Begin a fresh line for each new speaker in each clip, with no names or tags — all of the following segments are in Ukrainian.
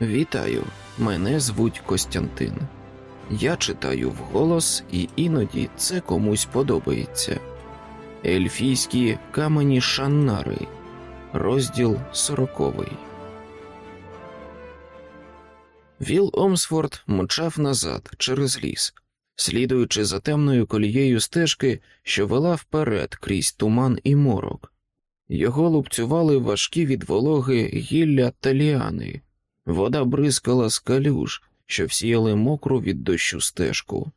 Вітаю, мене звуть Костянтин. Я читаю вголос, і іноді це комусь подобається. Ельфійські камені Шаннари, розділ сороковий. Віл Омсфорд мчав назад через ліс, слідуючи за темною колією стежки, що вела вперед крізь туман і морок. Його лупцювали важкі від вологи гілля та ліани. Вода бризкала з калюж, що всіяли мокру від дощу стежку.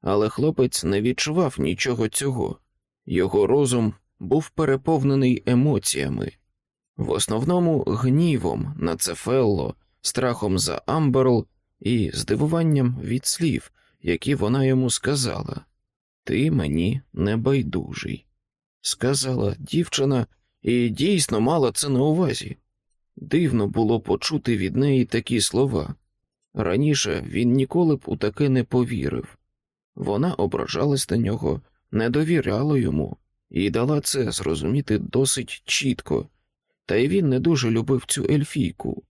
Але хлопець не відчував нічого цього. Його розум був переповнений емоціями, в основному гнівом на Цефелло, страхом за Амберл і здивуванням від слів, які вона йому сказала. Ти мені не байдужий, сказала дівчина і дійсно мала це на увазі. Дивно було почути від неї такі слова. Раніше він ніколи б у таке не повірив. Вона ображалась на нього, не довіряла йому і дала це зрозуміти досить чітко, та й він не дуже любив цю ельфійку.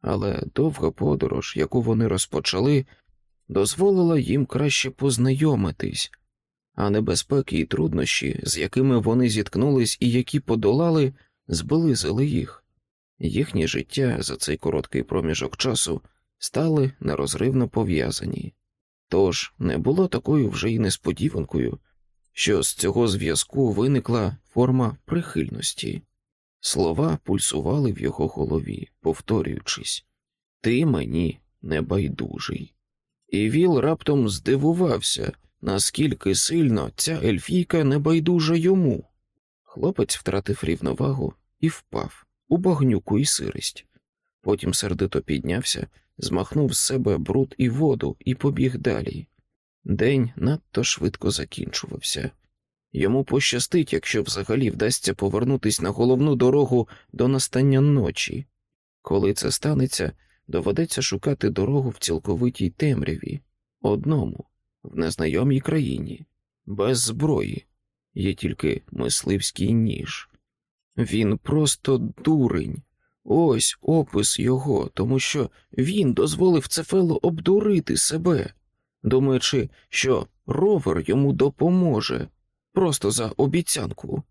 Але довга подорож, яку вони розпочали, дозволила їм краще познайомитись, а небезпеки і труднощі, з якими вони зіткнулись і які подолали, зблизили їх. Їхнє життя за цей короткий проміжок часу стали нерозривно пов'язані. Тож не було такою вже й несподіванкою, що з цього зв'язку виникла форма прихильності. Слова пульсували в його голові, повторюючись Ти мені не байдужий. І Віл раптом здивувався, наскільки сильно ця ельфійка не байдужа йому. Хлопець втратив рівновагу і впав у багнюку і сирость. Потім сердито піднявся, змахнув з себе бруд і воду і побіг далі. День надто швидко закінчувався. Йому пощастить, якщо взагалі вдасться повернутись на головну дорогу до настання ночі. Коли це станеться, доведеться шукати дорогу в цілковитій темряві, одному, в незнайомій країні, без зброї, є тільки мисливський ніж. Він просто дурень. Ось опис його, тому що він дозволив Цефелу обдурити себе, думаючи, що ровер йому допоможе просто за обіцянку.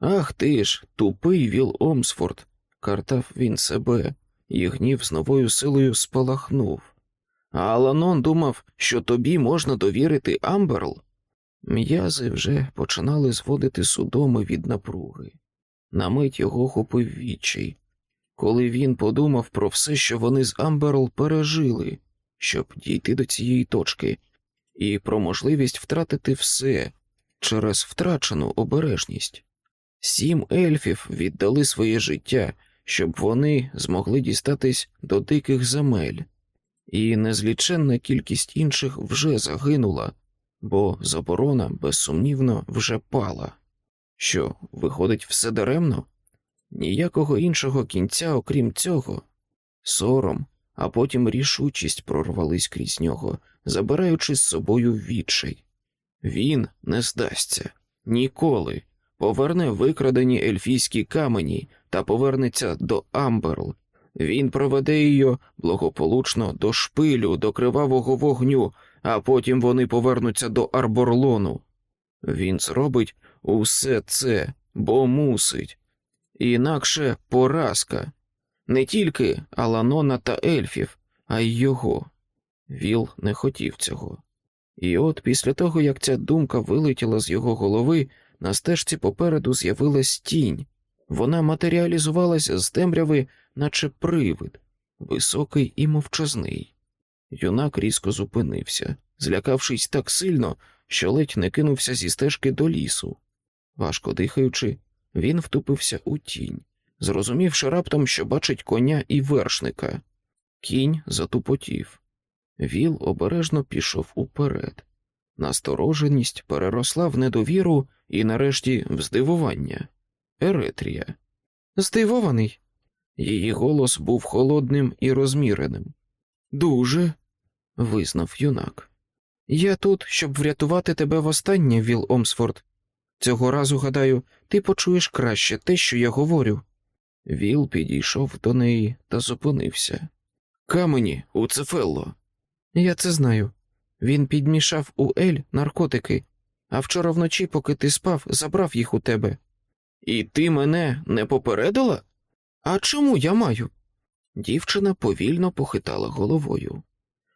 Ах ти ж, тупий Віл Омсфорд, картав він себе, і гнів з новою силою спалахнув. А Аланон думав, що тобі можна довірити Амберл. М'язи вже починали зводити судоми від напруги. На мить його хопив відчай, коли він подумав про все, що вони з Амберл пережили, щоб дійти до цієї точки, і про можливість втратити все через втрачену обережність. Сім ельфів віддали своє життя, щоб вони змогли дістатись до диких земель, і незліченна кількість інших вже загинула, бо заборона безсумнівно вже пала. Що, виходить, все даремно? Ніякого іншого кінця, окрім цього, сором, а потім рішучість прорвались крізь нього, забираючи з собою відчай. Він не здасться ніколи, поверне викрадені ельфійські камені та повернеться до Амберл. Він проведе її благополучно до шпилю, до кривавого вогню, а потім вони повернуться до Арборлону. Він зробить усе це, бо мусить, інакше поразка не тільки Аланона та ельфів, а й його. Віл не хотів цього. І от після того, як ця думка вилетіла з його голови, на стежці попереду з'явилась тінь. Вона матеріалізувалася з темряви, наче привид, високий і мовчазний. Юнак різко зупинився, злякавшись так сильно, що ледь не кинувся зі стежки до лісу. Важко дихаючи, він втупився у тінь, зрозумівши раптом, що бачить коня і вершника. Кінь затупотів. Віл обережно пішов уперед. Настороженість переросла в недовіру і, нарешті, в здивування. Еретрія. Здивований. Її голос був холодним і розміреним. Дуже, визнав юнак. Я тут, щоб врятувати тебе востаннє, Віл Омсфорд. Цього разу, гадаю, ти почуєш краще те, що я говорю. Віл підійшов до неї та зупинився. Камені у Цефелло.
Я це знаю. Він підмішав у ель наркотики, а вчора вночі, поки ти спав, забрав їх у тебе.
І ти мене не попередила?
А чому я маю?
Дівчина повільно похитала головою.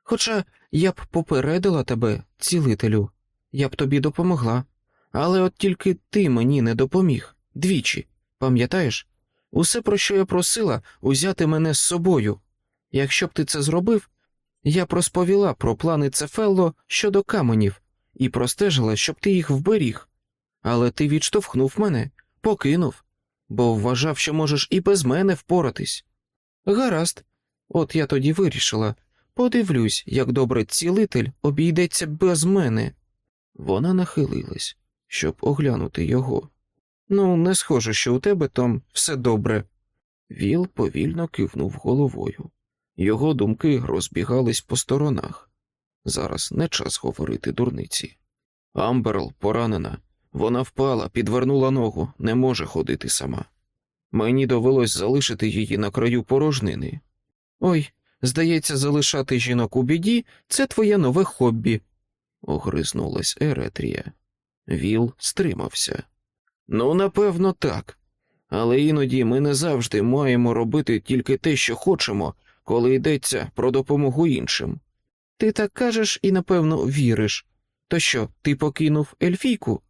Хоча я б попередила тебе, цілителю, я б тобі допомогла, але от тільки ти мені не допоміг двічі, пам'ятаєш? Усе, про що я просила, узяти мене з собою. Якщо б ти це зробив, я б розповіла про плани Цефелло щодо каменів і простежила, щоб ти їх вберіг. Але ти відштовхнув мене, покинув, бо вважав, що можеш і без мене впоратись. Гаразд, от я тоді вирішила подивлюсь, як добре цілитель обійдеться без мене.
Вона нахилилась, щоб оглянути його.
Ну, не схоже, що у тебе там все добре.
Віл повільно кивнув головою. Його думки розбігались по сторонах. Зараз не час говорити дурниці. Амберл поранена. Вона впала, підвернула ногу, не може ходити сама. Мені довелось залишити її на краю порожнини.
Ой, здається, залишати жінок у біді це твоє нове хобі,
огризнулась Еретрія. Віл стримався. Ну, напевно, так. Але іноді ми не завжди маємо робити тільки те, що хочемо, коли йдеться про допомогу іншим.
Ти так кажеш і, напевно, віриш. То що, ти покинув ельфійку?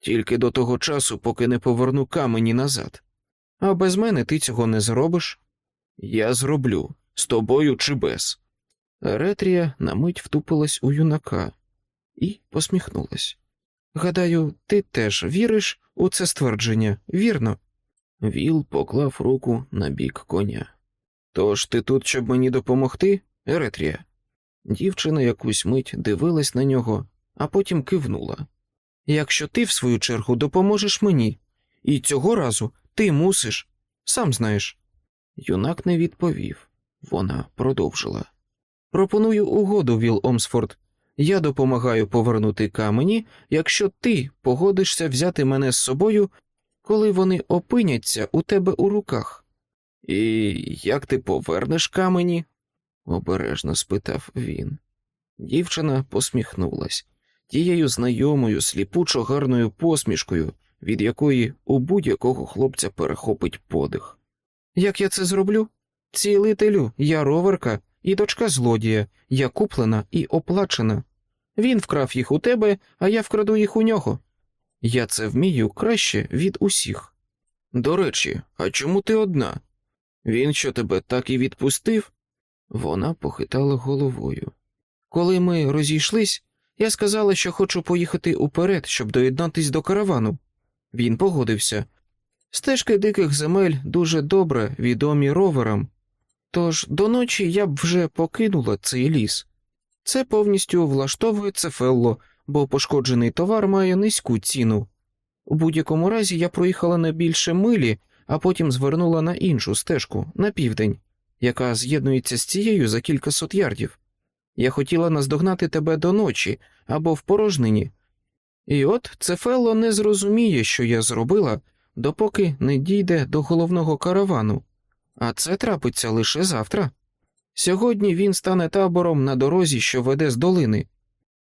Тільки до того часу, поки не поверну камені назад.
А без мене ти цього не зробиш?
Я зроблю, з тобою чи без.
Ретрія на мить втупилась у юнака і посміхнулась. Гадаю, ти теж віриш у це ствердження, вірно?
Віл поклав руку на бік коня. Тож ти тут, щоб мені допомогти, Еретрія? Дівчина якусь мить дивилась на нього, а потім кивнула.
Якщо ти, в свою чергу, допоможеш мені, і цього разу ти мусиш, сам знаєш.
Юнак не відповів. Вона продовжила.
Пропоную угоду, Віл Омсфорд. Я допомагаю повернути камені, якщо ти погодишся взяти мене з собою, коли вони опиняться у тебе у руках.
І як ти повернеш камені? обережно спитав він. Дівчина посміхнулась тією знайомою, сліпучо гарною посмішкою, від якої у будь-якого хлопця перехопить подих.
Як я це зроблю? Цілителю, я роверка і дочка злодія, я куплена і оплачена. Він вкрав їх у тебе, а я вкраду їх у нього. Я це вмію краще від усіх.
До речі, а чому ти одна? Він що тебе так і відпустив? Вона похитала головою.
Коли ми розійшлись, я сказала, що хочу поїхати уперед, щоб доєднатись до каравану. Він погодився. Стежки диких земель дуже добре відомі роверам, тож до ночі я б вже покинула цей ліс. Це повністю влаштовує Цефелло, бо пошкоджений товар має низьку ціну. У будь-якому разі я проїхала не більше милі, а потім звернула на іншу стежку на південь, яка з'єднується з цією за кількасот ярдів. Я хотіла наздогнати тебе до ночі або в порожнині. І от Цефелло не зрозуміє, що я зробила, допоки не дійде до головного каравану, а це трапиться лише завтра. Сьогодні він стане табором на дорозі, що веде з долини.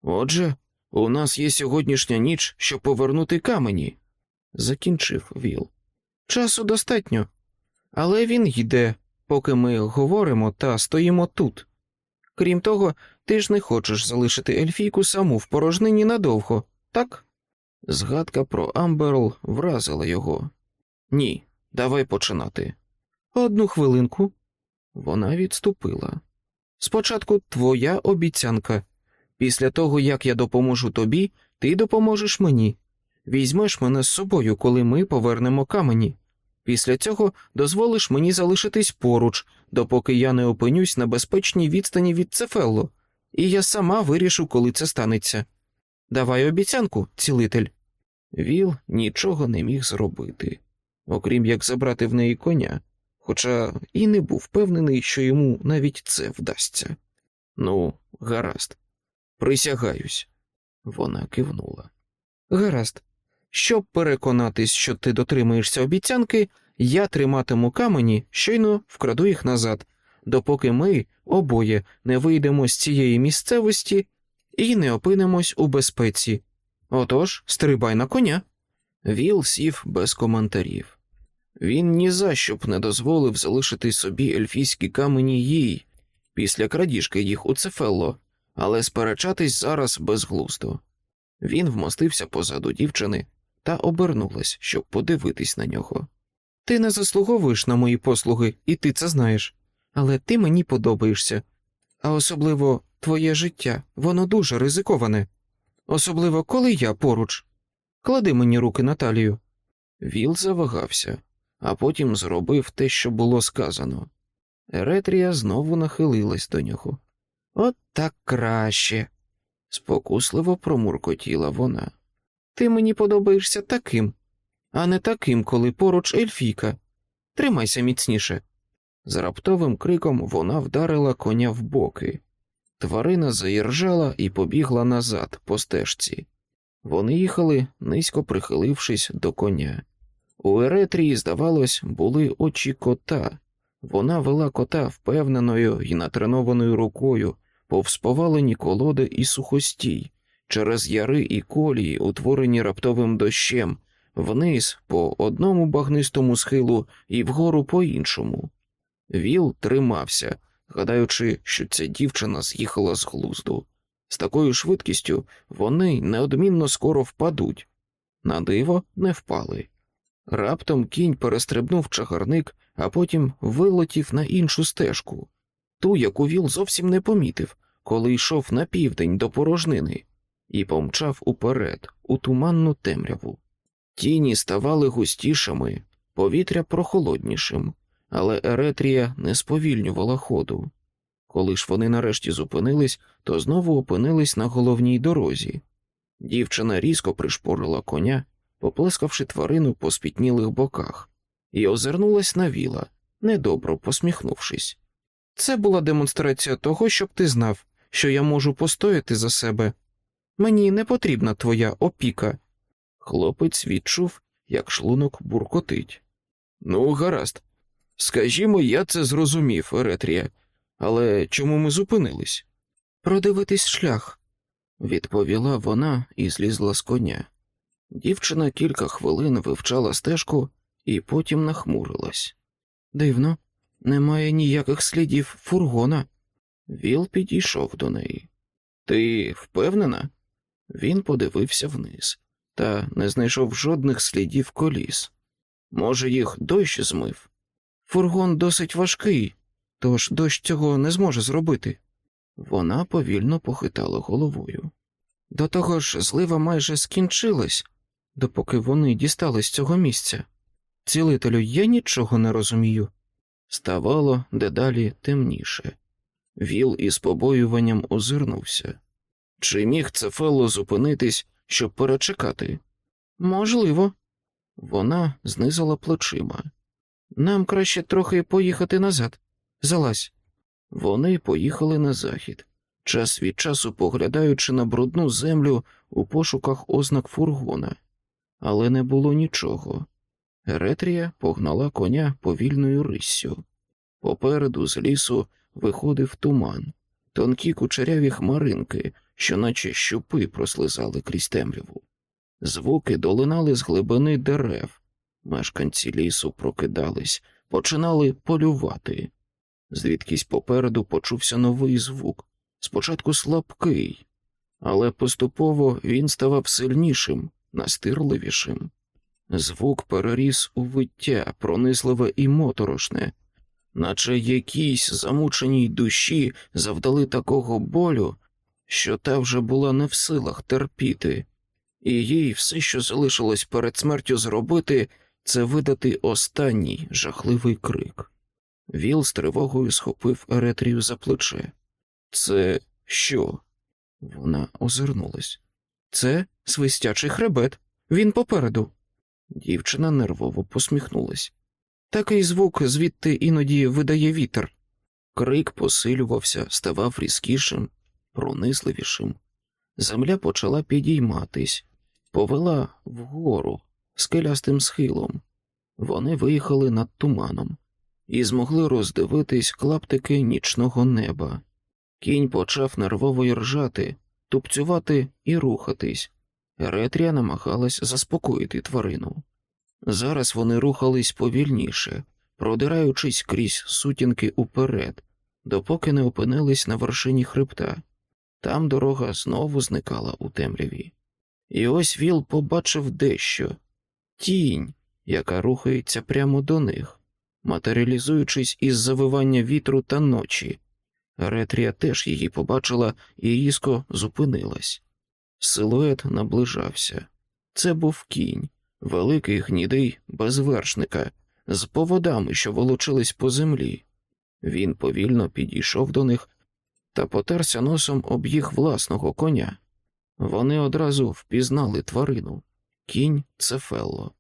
Отже, у нас є сьогоднішня ніч, щоб повернути камені, закінчив Віл.
Часу достатньо, але він йде, поки ми говоримо та стоїмо тут. Крім того, ти ж не хочеш залишити Ельфійку саму в порожнині надовго, так?
Згадка про Амберл вразила його. Ні, давай починати.
Одну хвилинку.
Вона відступила.
Спочатку твоя обіцянка. Після того, як я допоможу тобі, ти допоможеш мені. Візьмеш мене з собою, коли ми повернемо камені. Після цього дозволиш мені залишитись поруч, допоки я не опинюсь на безпечній відстані від Цефелло, і я сама вирішу, коли це станеться. Давай обіцянку, цілитель.
Віл нічого не міг зробити, окрім як забрати в неї коня, хоча і не був впевнений, що йому навіть це вдасться. Ну, гаразд, присягаюсь. Вона кивнула.
Гаразд. Щоб переконатись, що ти дотримаєшся обіцянки, я триматиму камені, щойно вкраду їх назад, допоки ми обоє не вийдемо з цієї місцевості і не опинимось у безпеці. Отож, стрибай на коня.
Віл сів без коментарів. Він ні за що б не дозволив залишити собі ельфійські камені їй після крадіжки їх у Цефелло, але сперечатись зараз безглуздо. Він вмостився позаду дівчини та обернулась, щоб подивитись на нього.
Ти не заслуговуєш на мої послуги, і ти це знаєш, але ти мені подобаєшся, а особливо твоє життя, воно дуже ризиковане, особливо коли я поруч. Клади мені руки на талію.
Віл завагався, а потім зробив те, що було сказано. Еретрія знову нахилилась до нього.
От так краще,
спокусливо промуркотіла вона.
Ти мені подобаєшся таким, а не таким, коли поруч ельфійка. Тримайся міцніше.
З раптовим криком вона вдарила коня в боки. Тварина заіржала і побігла назад по стежці. Вони їхали, низько прихилившись до коня. У Еретрії, здавалось, були очі кота. Вона вела кота впевненою і натренованою рукою, повз повалені колоди і сухостій, через яри і колії, утворені раптовим дощем, вниз по одному багнистому схилу і вгору по іншому. Віл тримався, гадаючи, що ця дівчина з'їхала з глузду. З такою швидкістю вони неодмінно скоро впадуть. На диво не впали. Раптом кінь перестрибнув чагарник, а потім вилетів на іншу стежку, ту, яку Віл зовсім не помітив, коли йшов на південь до порожнини, і помчав уперед, у туманну темряву. Тіні ставали густішими, повітря прохолоднішим, але Еретрія не сповільнювала ходу. Коли ж вони нарешті зупинились, то знову опинились на головній дорозі. Дівчина різко пришпорила коня, поплескавши тварину по спітнілих боках, і озирнулась на віла, недобро посміхнувшись.
Це була демонстрація того, щоб ти знав, що я можу постояти за себе. Мені не потрібна твоя опіка.
Хлопець відчув, як шлунок буркотить. Ну, гаразд. Скажімо, я це зрозумів, Еретрія, але чому ми зупинились?
Продивитись шлях,
відповіла вона і злізла з коня. Дівчина кілька хвилин вивчала стежку і потім нахмурилась.
Дивно, немає ніяких слідів фургона.
Віл підійшов до неї. Ти впевнена? Він подивився вниз та не знайшов жодних слідів коліс. Може, їх дощ змив?
Фургон досить важкий, тож дощ цього не зможе зробити.
Вона повільно похитала головою.
До того ж, злива майже скінчилась, допоки вони дістались цього місця. Цілителю, я нічого не розумію.
Ставало дедалі темніше. Віл із побоюванням озирнувся. Чи міг Цефело зупинитись, щоб перечекати?
Можливо.
Вона знизила плечима.
Нам краще трохи поїхати назад. Залазь.
Вони поїхали на захід, час від часу поглядаючи на брудну землю у пошуках ознак фургона, але не було нічого. Еретрія погнала коня повільною риссю. Попереду з лісу виходив туман, тонкі кучеряві хмаринки, що наче щупи прослизали крізь темряву. Звуки долинали з глибини дерев. Мешканці лісу прокидались, починали полювати. Звідкись попереду почувся новий звук, спочатку слабкий, але поступово він ставав сильнішим, настирливішим. Звук переріс у виття, пронизливе і моторошне, наче якійсь замученій душі завдали такого болю, що та вже була не в силах терпіти, і їй все, що залишилось перед смертю зробити, це видати останній жахливий крик. Віл з тривогою схопив Еретрію за плече. Це що? Вона озирнулась.
Це свистячий хребет. Він попереду.
Дівчина нервово посміхнулась.
Такий звук звідти іноді видає вітер.
Крик посилювався, ставав різкішим, пронизливішим. Земля почала підійматись, повела вгору скелястим схилом. Вони виїхали над туманом. і змогли роздивитись клаптики нічного неба. Кінь почав нервово ржати, тупцювати і рухатись. Еретрія намагалась заспокоїти тварину. Зараз вони рухались повільніше, продираючись крізь сутінки уперед, допоки не опинились на вершині хребта. Там дорога знову зникала у темряві. І ось Віл побачив дещо тінь, яка рухається прямо до них, матеріалізуючись із завивання вітру та ночі. Ретрія теж її побачила і різко зупинилась. Силует наближався. Це був кінь, великий гнідий без вершника, з поводами, що волочились по землі. Він повільно підійшов до них та потерся носом об їх власного коня. Вони одразу впізнали тварину кінь Цефелло.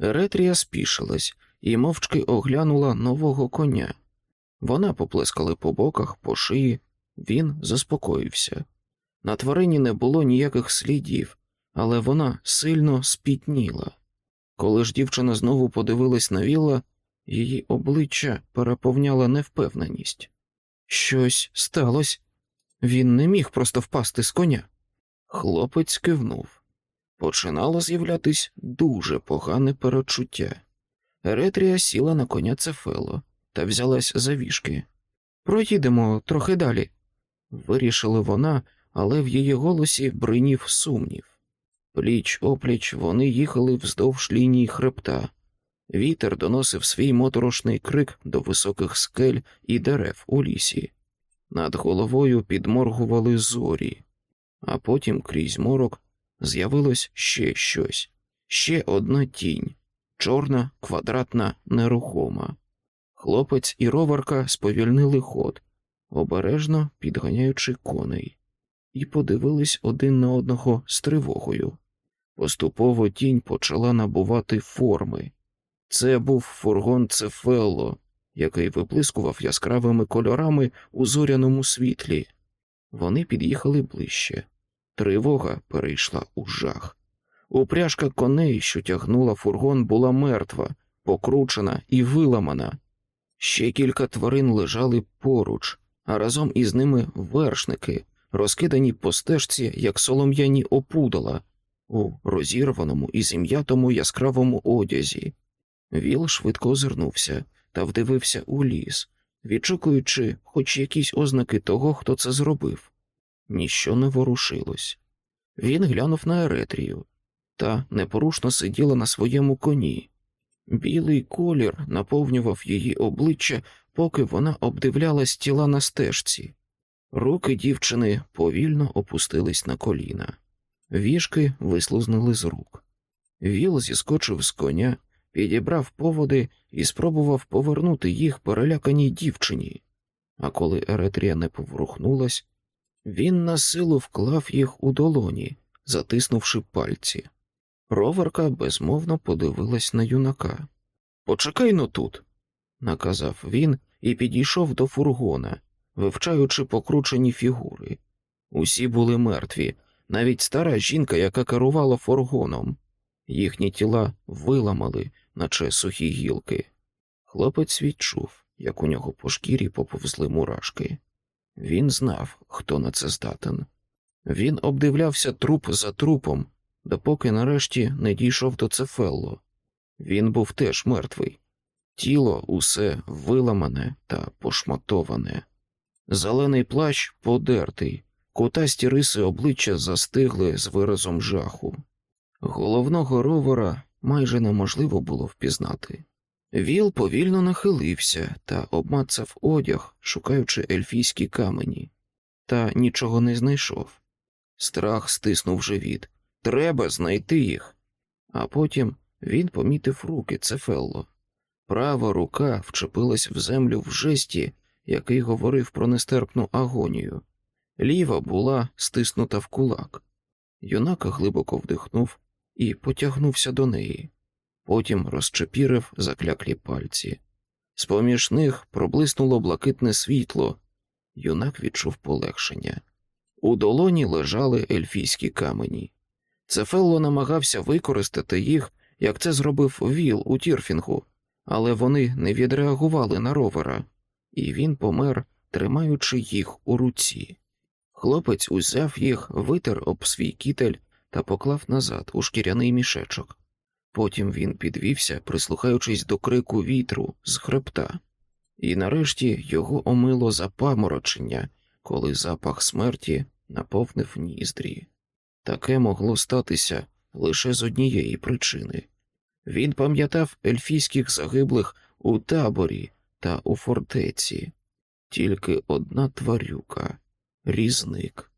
Еретрія спішилась і мовчки оглянула нового коня. Вона поплескала по боках, по шиї, він заспокоївся. На тварині не було ніяких слідів, але вона сильно спітніла. Коли ж дівчина знову подивилась на віла, її обличчя переповняла невпевненість. Щось сталося. Він не міг просто впасти з коня. Хлопець кивнув. Починало з'являтись дуже погане перечуття. Еретрія сіла на коня Цефело та взялась за вішки. Проїдемо трохи далі, вирішила вона, але в її голосі бринів сумнів. Пліч опліч вони їхали вздовж лінії хребта. Вітер доносив свій моторошний крик до високих скель і дерев у лісі. Над головою підморгували зорі, а потім крізь морок з'явилось ще щось, ще одна тінь, чорна, квадратна, нерухома. Хлопець і роварка сповільнили ход, обережно підганяючи коней, і подивились один на одного з тривогою. Поступово тінь почала набувати форми. Це був фургон Цефелло, який виблискував яскравими кольорами у зоряному світлі. Вони під'їхали ближче. Тривога перейшла у жах. Упряжка коней, що тягнула фургон, була мертва, покручена і виламана. Ще кілька тварин лежали поруч, а разом із ними вершники, розкидані по стежці, як солом'яні опудала, у розірваному і зім'ятому яскравому одязі. Віл швидко озирнувся та вдивився у ліс, відшукуючи хоч якісь ознаки того, хто це зробив. Ніщо не ворушилось. Він глянув на Еретрію та непорушно сиділа на своєму коні. Білий колір наповнював її обличчя, поки вона обдивлялась тіла на стежці. Руки дівчини повільно опустились на коліна, віжки вислузнули з рук. Віл зіскочив з коня, підібрав поводи і спробував повернути їх переляканій дівчині. А коли Еретрія не поворухнулась, він на силу вклав їх у долоні, затиснувши пальці. Роверка безмовно подивилась на юнака. Почекай но тут, наказав він і підійшов до фургона, вивчаючи покручені фігури. Усі були мертві, навіть стара жінка, яка керувала фургоном. Їхні тіла виламали, наче сухі гілки. Хлопець відчув, як у нього по шкірі поповзли мурашки. Він знав, хто на це здатен. Він обдивлявся труп за трупом, допоки нарешті не дійшов до Цефелло. Він був теж мертвий. Тіло усе виламане та пошматоване. Зелений плащ подертий, кутасті риси обличчя застигли з виразом жаху. Головного ровера майже неможливо було впізнати. Віл повільно нахилився та обмацав одяг, шукаючи ельфійські камені, та нічого не знайшов. Страх стиснув живіт. Треба знайти їх. А потім він помітив руки Цефелло. Права рука вчепилась в землю в жесті, який говорив про нестерпну агонію. Ліва була стиснута в кулак. Юнак глибоко вдихнув і потягнувся до неї потім розчепірив закляклі пальці. З поміж них проблиснуло блакитне світло. Юнак відчув полегшення. У долоні лежали ельфійські камені. Цефелло намагався використати їх, як це зробив Віл у Тірфінгу, але вони не відреагували на ровера, і він помер, тримаючи їх у руці. Хлопець узяв їх, витер об свій кітель та поклав назад у шкіряний мішечок. Потім він підвівся, прислухаючись до крику вітру з хребта, і нарешті його омило запаморочення, коли запах смерті наповнив ніздрі. Таке могло статися лише з однієї причини. Він пам'ятав ельфійських загиблих у таборі та у фортеці, тільки одна тварюка, різник.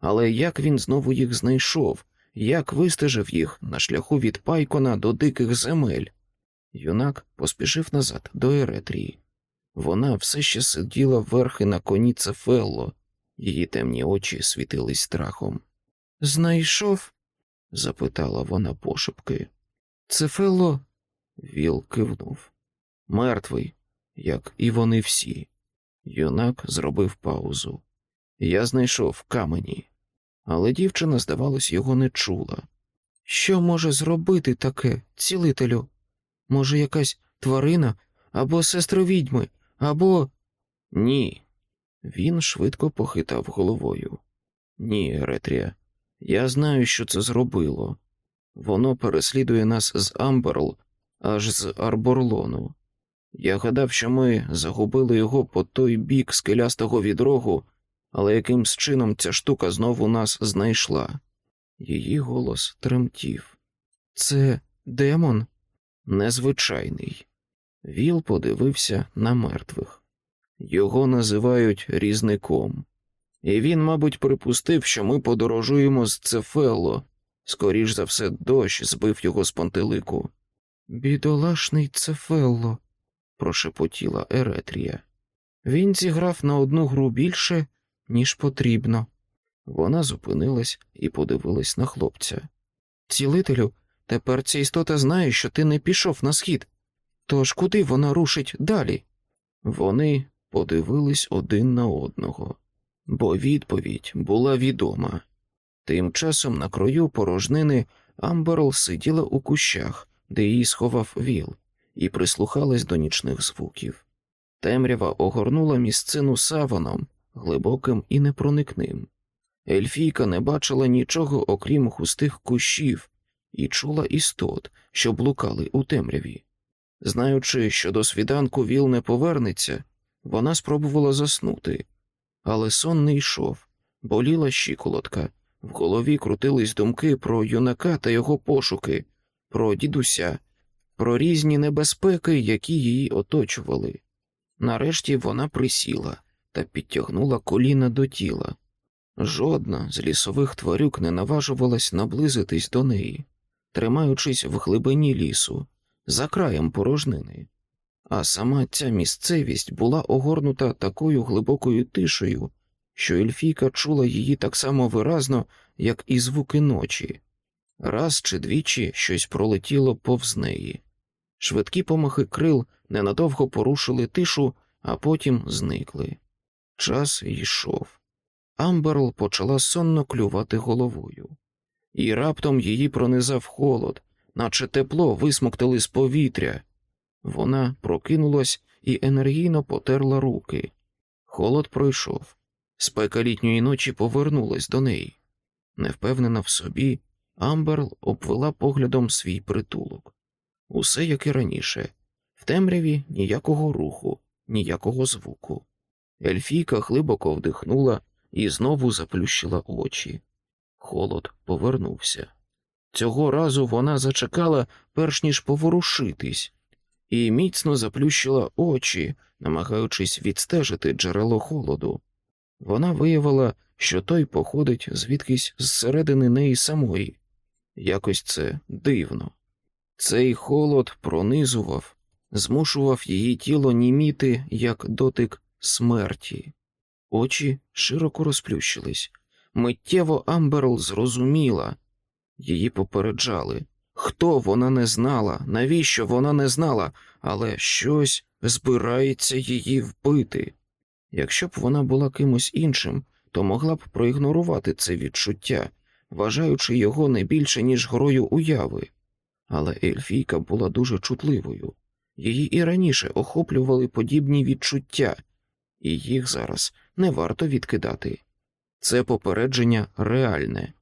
Але як він знову їх знайшов, як вистежив їх на шляху від Пайкона до диких земель? Юнак поспішив назад до Еретрії. Вона все ще сиділа верхи на коні Цефелло, її темні очі світились страхом. Знайшов? запитала вона пошепки. Цефелло? Віл кивнув. Мертвий, як і вони всі. Юнак зробив паузу. Я знайшов камені, але дівчина, здавалось, його не чула. Що може зробити таке, цілителю? Може, якась тварина або сестра відьми, або. Ні. Він швидко похитав головою. Ні, Ретрія, я знаю, що це зробило. Воно переслідує нас з Амберл аж з Арборлону. Я гадав, що ми загубили його по той бік скелястого відрогу, але якимсь чином ця штука знову нас знайшла. Її голос тремтів. Це демон? Незвичайний. Віл подивився на мертвих. Його називають різником. І він, мабуть, припустив, що ми подорожуємо з Цефело. Скоріш за все, дощ збив його з пантелику. Бідолашний Цефелло, прошепотіла Еретрія. Він зіграв на одну гру більше, ніж потрібно. Вона зупинилась і подивилась на хлопця. Цілителю, тепер ця істота знає, що ти не пішов на схід. Тож куди вона рушить далі? Вони подивились один на одного, бо відповідь була відома. Тим часом на краю порожнини Амберл сиділа у кущах, де її сховав віл, і прислухалась до нічних звуків. Темрява огорнула місцину саваном, глибоким і непроникним. Ельфійка не бачила нічого, окрім густих кущів, і чула істот, що блукали у темряві. Знаючи, що до свіданку віл не повернеться, вона спробувала заснути, але сон не йшов, боліла щиколотка, в голові крутились думки про юнака та його пошуки, про дідуся, про різні небезпеки, які її оточували. Нарешті вона присіла та підтягнула коліна до тіла. Жодна з лісових тварюк не наважувалась наблизитись до неї, тримаючись в глибині лісу, за краєм порожнини. А сама ця місцевість була огорнута такою глибокою тишею, що Ельфійка чула її так само виразно, як і звуки ночі. Раз чи двічі щось пролетіло повз неї. Швидкі помахи крил ненадовго порушили тишу, а потім зникли. Час йшов. Амберл почала сонно клювати головою, і раптом її пронизав холод, наче тепло висмоктали з повітря. Вона прокинулась і енергійно потерла руки. Холод пройшов. Спека літньої ночі повернулась до неї. Невпевнена в собі, Амберл обвела поглядом свій притулок. Усе як і раніше, в темряві ніякого руху, ніякого звуку. Ельфійка глибоко вдихнула і знову заплющила очі. Холод повернувся. Цього разу вона зачекала, перш ніж поворушитись, і міцно заплющила очі, намагаючись відстежити джерело холоду. Вона виявила, що той походить звідкись зсередини неї самої. Якось це дивно. Цей холод пронизував, змушував її тіло німіти, як дотик смерті. Очі широко розплющились. Миттєво Амберл зрозуміла. Її попереджали. Хто вона не знала, навіщо вона не знала, але щось збирається її вбити. Якщо б вона була кимось іншим, то могла б проігнорувати це відчуття, вважаючи його не більше, ніж грою уяви. Але Ельфійка була дуже чутливою. Її і раніше охоплювали подібні відчуття, і їх зараз не варто відкидати. Це попередження реальне,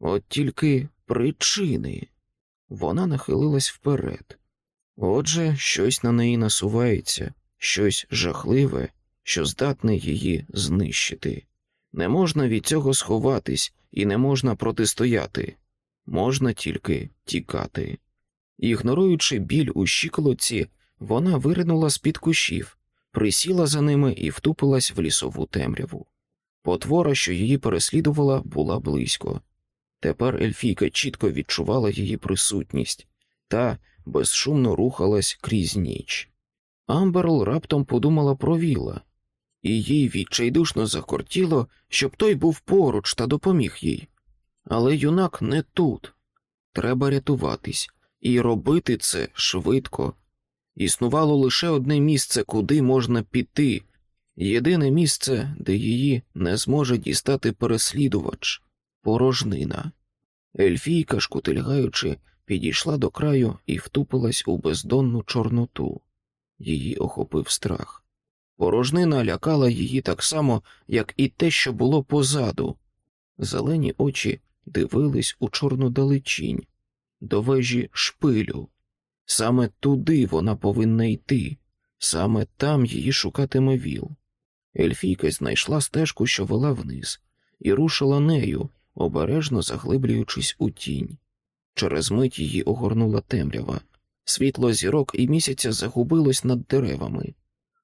от тільки причини. Вона нахилилась вперед. Отже, щось на неї насувається, щось жахливе, що здатне її знищити. Не можна від цього сховатись і не можна протистояти, можна тільки тікати. Ігноруючи біль у щиколотці, вона виринула з під кущів, присіла за ними і втупилась в лісову темряву. Потвора, що її переслідувала, була близько. Тепер Ельфійка чітко відчувала її присутність та безшумно рухалась крізь ніч. Амберл раптом подумала про віла, і їй відчайдушно закортіло, щоб той був поруч та допоміг їй. Але юнак не тут. Треба рятуватись і робити це швидко. Існувало лише одне місце, куди можна піти, єдине місце, де її не зможе дістати переслідувач порожнина. Ельфійка, шкутильгаючи, підійшла до краю і втупилась у бездонну чорноту. Її охопив страх. Порожнина лякала її так само, як і те, що було позаду. Зелені очі дивились у чорну далечінь, до вежі шпилю. Саме туди вона повинна йти, саме там її шукатиме віл. Ельфійка знайшла стежку, що вела вниз, і рушила нею, обережно заглиблюючись у тінь. Через мить її огорнула темрява, світло зірок і місяця загубилось над деревами.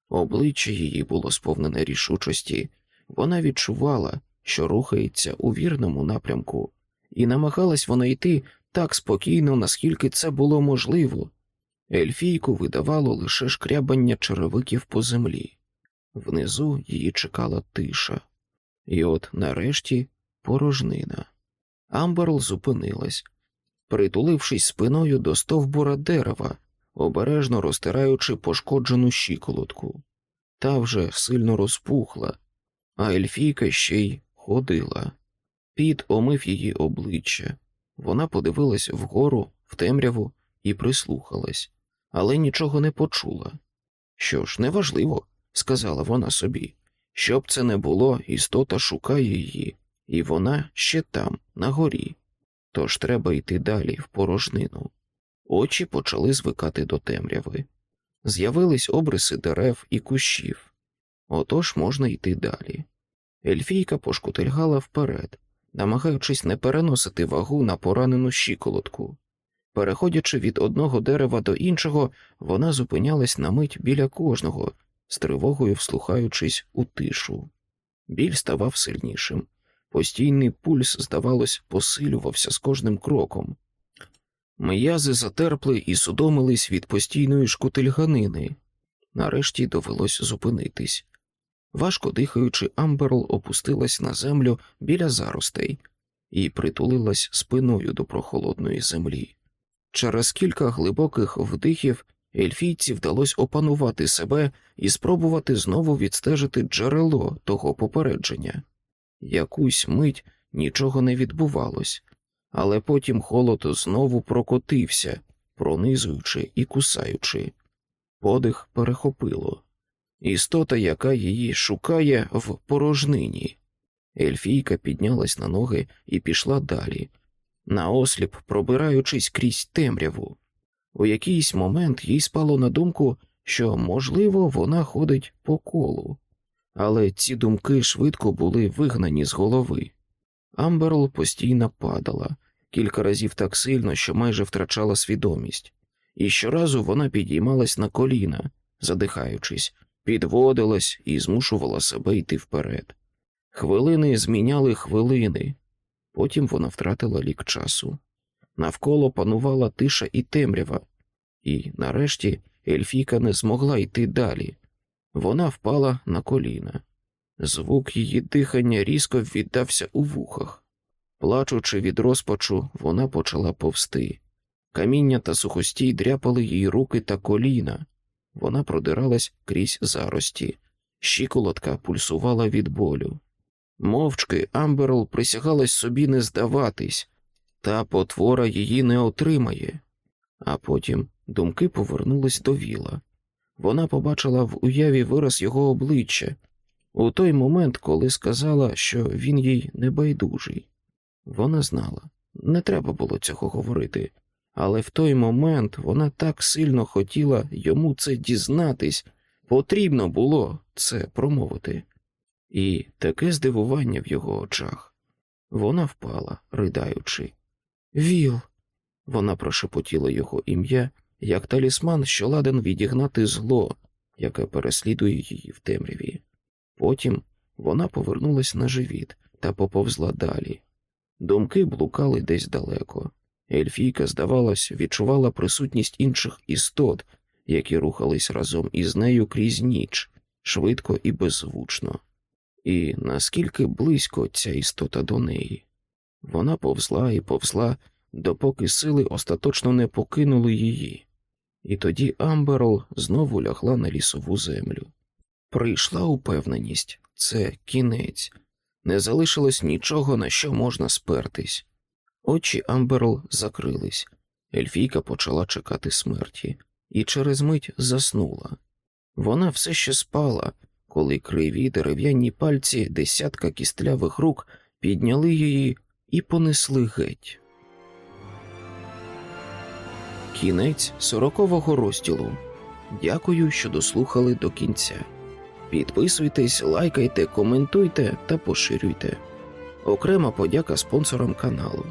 Обличчя її було сповнене рішучості, вона відчувала, що рухається у вірному напрямку, і намагалась вона йти так спокійно, наскільки це було можливо. Ельфійку видавало лише шкрябання черевиків по землі. Внизу її чекала тиша, і от нарешті порожнина. Амберл зупинилась, притулившись спиною до стовбура дерева, обережно розтираючи пошкоджену щиколотку. Та вже сильно розпухла, а ельфійка ще й ходила. Піт омив її обличчя. Вона подивилась вгору, в темряву і прислухалась, але нічого не почула. Що ж, неважливо, сказала вона собі. Щоб це не було, істота шукає її, і вона ще там, на горі. Тож треба йти далі, в порожнину. Очі почали звикати до темряви. З'явились обриси дерев і кущів. Отож можна йти далі. Ельфійка пошкутильгала вперед, намагаючись не переносити вагу на поранену щиколотку. Переходячи від одного дерева до іншого, вона зупинялась на мить біля кожного, з тривогою вслухаючись у тишу. Біль ставав сильнішим. Постійний пульс, здавалось, посилювався з кожним кроком. М'язи затерпли і судомились від постійної шкутильганини. Нарешті довелось зупинитись. Важко дихаючи, Амберл опустилась на землю біля заростей і притулилась спиною до прохолодної землі. Через кілька глибоких вдихів ельфійці вдалося опанувати себе і спробувати знову відстежити джерело того попередження. Якусь мить нічого не відбувалось, але потім холод знову прокотився, пронизуючи і кусаючи. Подих перехопило. Істота, яка її шукає в порожнині. Ельфійка піднялась на ноги і пішла далі, наосліп пробираючись крізь темряву. У якийсь момент їй спало на думку, що, можливо, вона ходить по колу, але ці думки швидко були вигнані з голови. Амберл постійно падала, кілька разів так сильно, що майже втрачала свідомість, і щоразу вона підіймалась на коліна, задихаючись, підводилась і змушувала себе йти вперед. Хвилини зміняли хвилини, потім вона втратила лік часу. Навколо панувала тиша і темрява, і, нарешті, Ельфійка не змогла йти далі. Вона впала на коліна. Звук її дихання різко віддався у вухах. Плачучи від розпачу, вона почала повсти. Каміння та сухостій дряпали їй руки та коліна. Вона продиралась крізь зарості, щиколотка пульсувала від болю. Мовчки Амберл присягалась собі не здаватись, та потвора її не отримає, а потім Думки повернулись до віла. Вона побачила в уяві вираз його обличчя у той момент, коли сказала, що він їй не байдужий. Вона знала, не треба було цього говорити, але в той момент вона так сильно хотіла йому це дізнатись, потрібно було це промовити. І таке здивування в його очах. Вона впала, ридаючи. Віл. Вона прошепотіла його ім'я, як талісман, що ладен відігнати зло, яке переслідує її в темряві. Потім вона повернулась на живіт та поповзла далі. Думки блукали десь далеко. Ельфійка, здавалось, відчувала присутність інших істот, які рухались разом із нею крізь ніч, швидко і беззвучно. І наскільки близько ця істота до неї. Вона повзла і повзла, допоки сили остаточно не покинули її, і тоді Амберл знову лягла на лісову землю. Прийшла упевненість це кінець, не залишилось нічого, на що можна спертись. Очі Амберл закрились, Ельфійка почала чекати смерті, і через мить заснула. Вона все ще спала, коли криві дерев'яні пальці десятка кістлявих рук підняли її і понесли геть. Кінець сорокового розділу. Дякую, що дослухали до кінця. Підписуйтесь, лайкайте, коментуйте та поширюйте. Окрема подяка спонсорам каналу.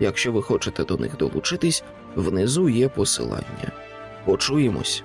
Якщо ви хочете до них долучитись, внизу є посилання. Почуємось.